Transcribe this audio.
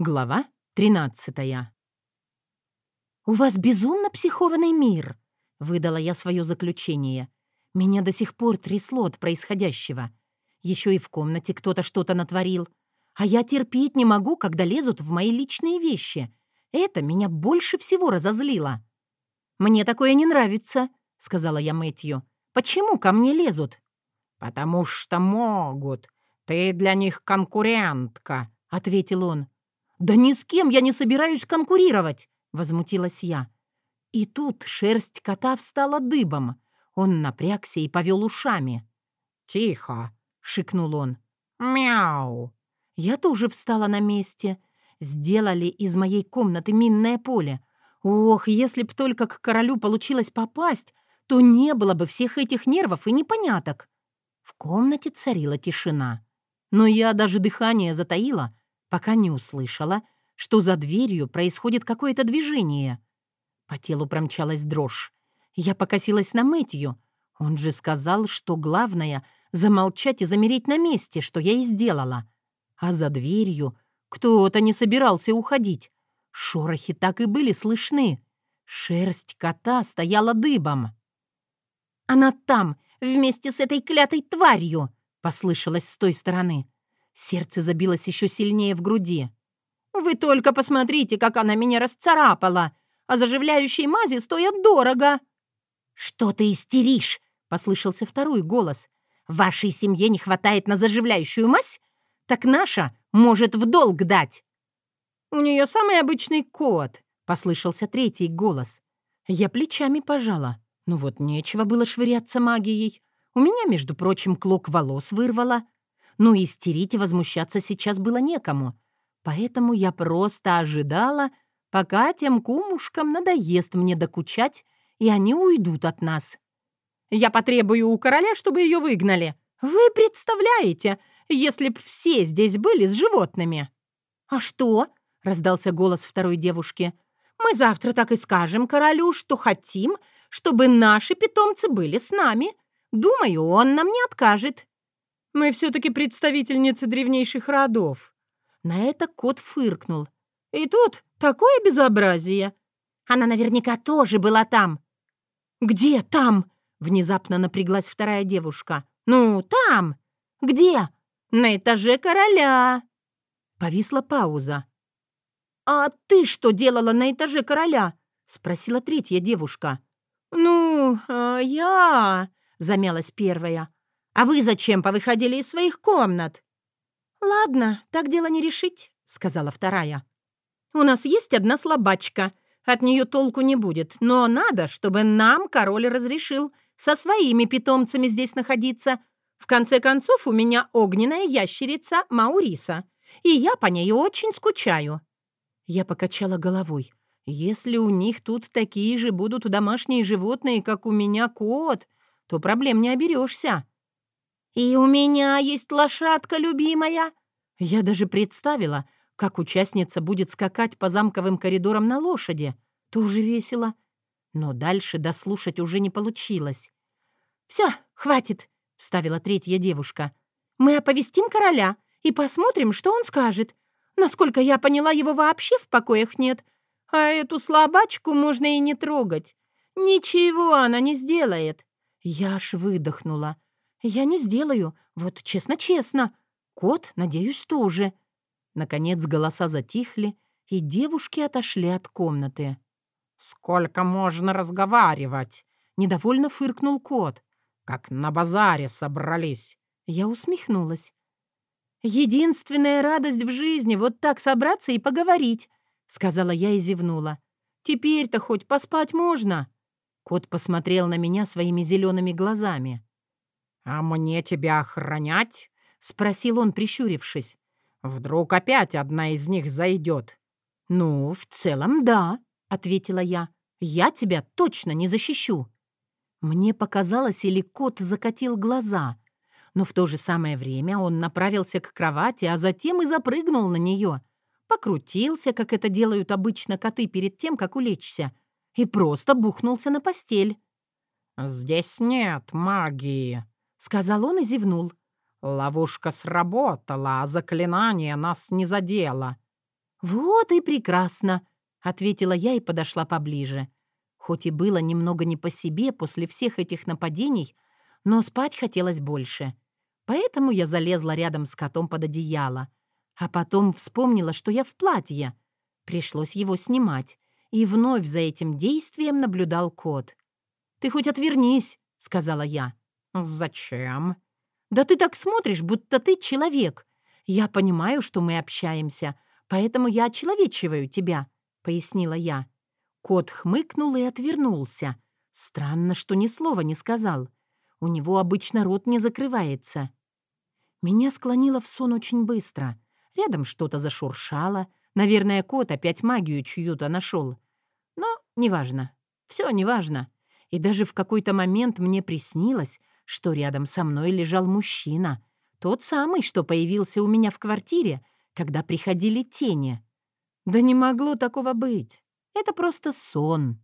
Глава 13 «У вас безумно психованный мир», — выдала я свое заключение. Меня до сих пор трясло от происходящего. Еще и в комнате кто-то что-то натворил. А я терпеть не могу, когда лезут в мои личные вещи. Это меня больше всего разозлило. «Мне такое не нравится», — сказала я Мэтью. «Почему ко мне лезут?» «Потому что могут. Ты для них конкурентка», — ответил он. «Да ни с кем я не собираюсь конкурировать!» — возмутилась я. И тут шерсть кота встала дыбом. Он напрягся и повел ушами. «Тихо!» — шикнул он. «Мяу!» Я тоже встала на месте. Сделали из моей комнаты минное поле. Ох, если б только к королю получилось попасть, то не было бы всех этих нервов и непоняток. В комнате царила тишина. Но я даже дыхание затаила — пока не услышала, что за дверью происходит какое-то движение. По телу промчалась дрожь. Я покосилась на Мэтью. Он же сказал, что главное — замолчать и замереть на месте, что я и сделала. А за дверью кто-то не собирался уходить. Шорохи так и были слышны. Шерсть кота стояла дыбом. «Она там, вместе с этой клятой тварью!» — послышалось с той стороны. Сердце забилось еще сильнее в груди. «Вы только посмотрите, как она меня расцарапала! А заживляющие мази стоят дорого!» «Что ты истеришь?» — послышался второй голос. «Вашей семье не хватает на заживляющую мазь? Так наша может в долг дать!» «У нее самый обычный кот», — послышался третий голос. Я плечами пожала. Ну вот нечего было швыряться магией. У меня, между прочим, клок волос вырвало но истерить и возмущаться сейчас было некому. Поэтому я просто ожидала, пока тем кумушкам надоест мне докучать, и они уйдут от нас. Я потребую у короля, чтобы ее выгнали. Вы представляете, если б все здесь были с животными. «А что?» — раздался голос второй девушки. «Мы завтра так и скажем королю, что хотим, чтобы наши питомцы были с нами. Думаю, он нам не откажет». Мы все-таки представительницы древнейших родов». На это кот фыркнул. «И тут такое безобразие!» «Она наверняка тоже была там!» «Где там?» — внезапно напряглась вторая девушка. «Ну, там!» «Где?» «На этаже короля!» Повисла пауза. «А ты что делала на этаже короля?» — спросила третья девушка. «Ну, а я...» — замялась первая. А вы зачем повыходили из своих комнат?» «Ладно, так дело не решить», — сказала вторая. «У нас есть одна слабачка. От нее толку не будет, но надо, чтобы нам король разрешил со своими питомцами здесь находиться. В конце концов, у меня огненная ящерица Мауриса, и я по ней очень скучаю». Я покачала головой. «Если у них тут такие же будут домашние животные, как у меня кот, то проблем не оберешься. «И у меня есть лошадка, любимая!» Я даже представила, как участница будет скакать по замковым коридорам на лошади. Тоже весело. Но дальше дослушать уже не получилось. «Все, хватит», — ставила третья девушка. «Мы оповестим короля и посмотрим, что он скажет. Насколько я поняла, его вообще в покоях нет. А эту слабачку можно и не трогать. Ничего она не сделает». Я аж выдохнула. «Я не сделаю. Вот честно-честно. Кот, надеюсь, тоже». Наконец голоса затихли, и девушки отошли от комнаты. «Сколько можно разговаривать?» — недовольно фыркнул кот. «Как на базаре собрались». Я усмехнулась. «Единственная радость в жизни — вот так собраться и поговорить», — сказала я и зевнула. «Теперь-то хоть поспать можно». Кот посмотрел на меня своими зелеными глазами. «А мне тебя охранять?» — спросил он, прищурившись. «Вдруг опять одна из них зайдет?» «Ну, в целом, да», — ответила я. «Я тебя точно не защищу». Мне показалось, или кот закатил глаза, но в то же самое время он направился к кровати, а затем и запрыгнул на нее, покрутился, как это делают обычно коты перед тем, как улечься, и просто бухнулся на постель. «Здесь нет магии», сказал он и зевнул. «Ловушка сработала, а заклинание нас не задело». «Вот и прекрасно», — ответила я и подошла поближе. Хоть и было немного не по себе после всех этих нападений, но спать хотелось больше. Поэтому я залезла рядом с котом под одеяло. А потом вспомнила, что я в платье. Пришлось его снимать. И вновь за этим действием наблюдал кот. «Ты хоть отвернись», — сказала я. «Зачем?» «Да ты так смотришь, будто ты человек. Я понимаю, что мы общаемся, поэтому я очеловечиваю тебя», — пояснила я. Кот хмыкнул и отвернулся. Странно, что ни слова не сказал. У него обычно рот не закрывается. Меня склонило в сон очень быстро. Рядом что-то зашуршало. Наверное, кот опять магию чью-то нашел. Но неважно. Все неважно. И даже в какой-то момент мне приснилось, что рядом со мной лежал мужчина. Тот самый, что появился у меня в квартире, когда приходили тени. Да не могло такого быть. Это просто сон.